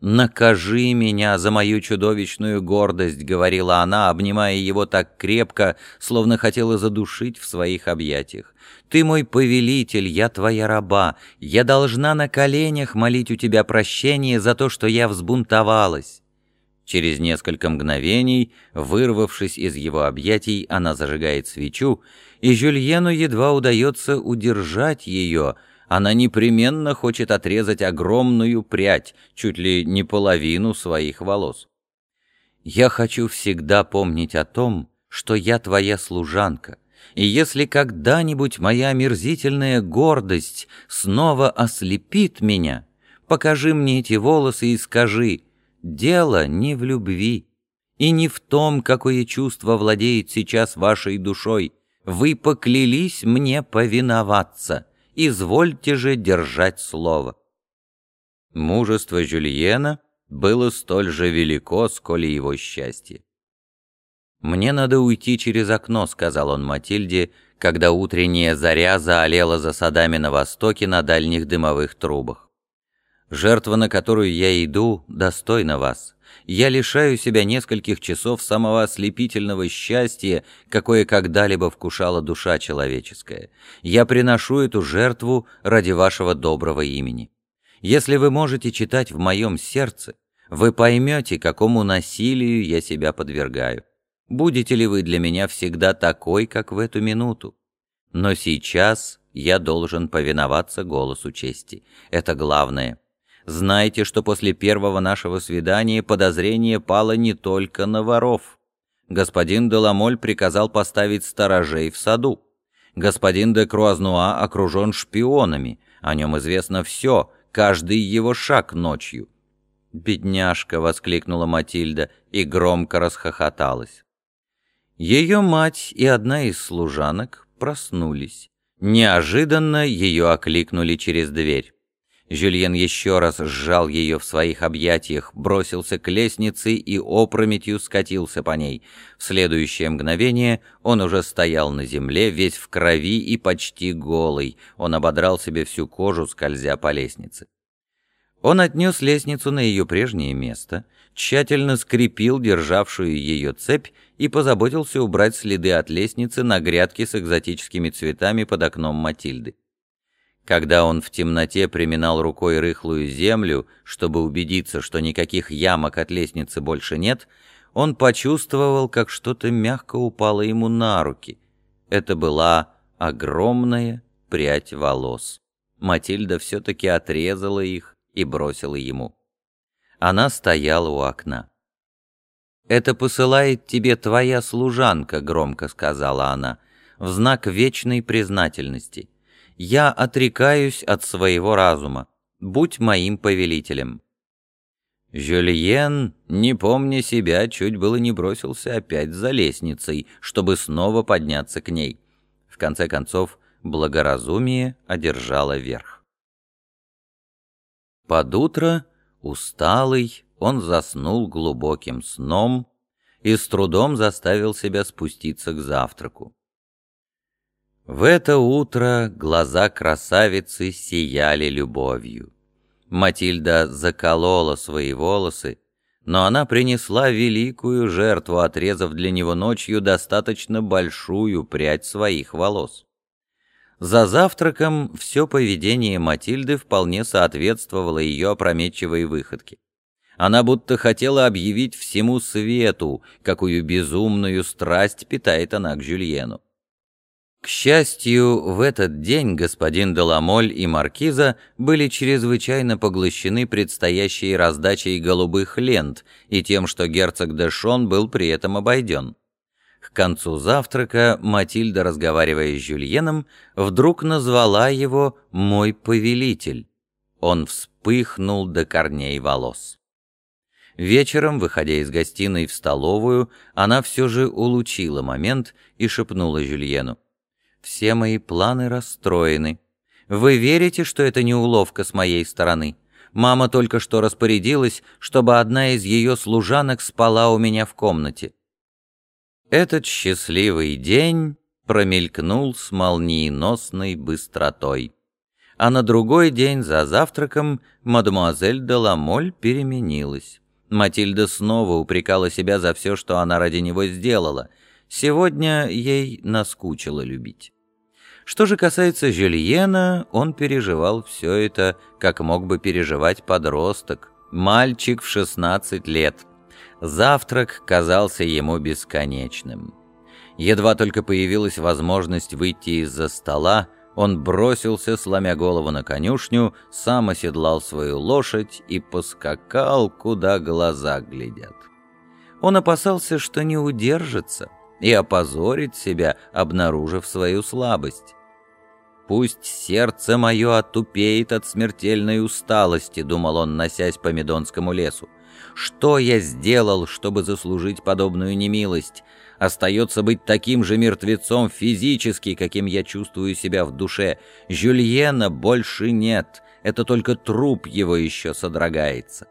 «Накажи меня за мою чудовищную гордость», — говорила она, обнимая его так крепко, словно хотела задушить в своих объятиях. «Ты мой повелитель, я твоя раба, я должна на коленях молить у тебя прощения за то, что я взбунтовалась». Через несколько мгновений, вырвавшись из его объятий, она зажигает свечу, и Жюльену едва удается удержать ее — она непременно хочет отрезать огромную прядь, чуть ли не половину своих волос. «Я хочу всегда помнить о том, что я твоя служанка, и если когда-нибудь моя омерзительная гордость снова ослепит меня, покажи мне эти волосы и скажи, дело не в любви и не в том, какое чувство владеет сейчас вашей душой, вы поклялись мне повиноваться» извольте же держать слово». Мужество Жюльена было столь же велико, сколь и его счастье. «Мне надо уйти через окно», — сказал он Матильде, когда утренняя заря заолела за садами на востоке на дальних дымовых трубах. «Жертва, на которую я иду, достойна вас я лишаю себя нескольких часов самого ослепительного счастья, какое когда-либо вкушала душа человеческая. Я приношу эту жертву ради вашего доброго имени. Если вы можете читать в моем сердце, вы поймете, какому насилию я себя подвергаю. Будете ли вы для меня всегда такой, как в эту минуту? Но сейчас я должен повиноваться голосу чести. Это главное. Знайте, что после первого нашего свидания подозрение пало не только на воров. Господин Деламоль приказал поставить сторожей в саду. Господин де Круазнуа окружен шпионами, о нем известно все, каждый его шаг ночью. «Бедняжка!» — воскликнула Матильда и громко расхохоталась. Ее мать и одна из служанок проснулись. Неожиданно ее окликнули через дверь. Жюльен еще раз сжал ее в своих объятиях, бросился к лестнице и опрометью скатился по ней. В следующее мгновение он уже стоял на земле, весь в крови и почти голый. Он ободрал себе всю кожу, скользя по лестнице. Он отнес лестницу на ее прежнее место, тщательно скрепил державшую ее цепь и позаботился убрать следы от лестницы на грядке с экзотическими цветами под окном Матильды. Когда он в темноте приминал рукой рыхлую землю, чтобы убедиться, что никаких ямок от лестницы больше нет, он почувствовал, как что-то мягко упало ему на руки. Это была огромная прядь волос. Матильда все-таки отрезала их и бросила ему. Она стояла у окна. «Это посылает тебе твоя служанка», — громко сказала она, — «в знак вечной признательности» я отрекаюсь от своего разума. Будь моим повелителем». Жюльен, не помня себя, чуть было не бросился опять за лестницей, чтобы снова подняться к ней. В конце концов, благоразумие одержало верх. Под утро, усталый, он заснул глубоким сном и с трудом заставил себя спуститься к завтраку. В это утро глаза красавицы сияли любовью. Матильда заколола свои волосы, но она принесла великую жертву, отрезав для него ночью достаточно большую прядь своих волос. За завтраком все поведение Матильды вполне соответствовало ее опрометчивой выходке. Она будто хотела объявить всему свету, какую безумную страсть питает она к Жюльену. К счастью, в этот день господин Деламоль и Маркиза были чрезвычайно поглощены предстоящей раздачей голубых лент и тем, что герцог де Шон был при этом обойден. К концу завтрака Матильда, разговаривая с Жюльеном, вдруг назвала его «мой повелитель». Он вспыхнул до корней волос. Вечером, выходя из гостиной в столовую, она все же улучила момент и шепнула Жюльену. Все мои планы расстроены. Вы верите, что это не уловка с моей стороны? Мама только что распорядилась, чтобы одна из ее служанок спала у меня в комнате. Этот счастливый день промелькнул с молниеносной быстротой. А на другой день за завтраком мадемуазель де Ламоль переменилась. Матильда снова упрекала себя за все, что она ради него сделала. Сегодня ей наскучило любить. Что же касается Жюльена, он переживал все это, как мог бы переживать подросток, мальчик в 16 лет. Завтрак казался ему бесконечным. Едва только появилась возможность выйти из-за стола, он бросился, сломя голову на конюшню, сам оседлал свою лошадь и поскакал, куда глаза глядят. Он опасался, что не удержится и опозорит себя, обнаружив свою слабость. «Пусть сердце мое отупеет от смертельной усталости», — думал он, носясь по Медонскому лесу. «Что я сделал, чтобы заслужить подобную немилость? Остается быть таким же мертвецом физически, каким я чувствую себя в душе. Жюльена больше нет, это только труп его еще содрогается».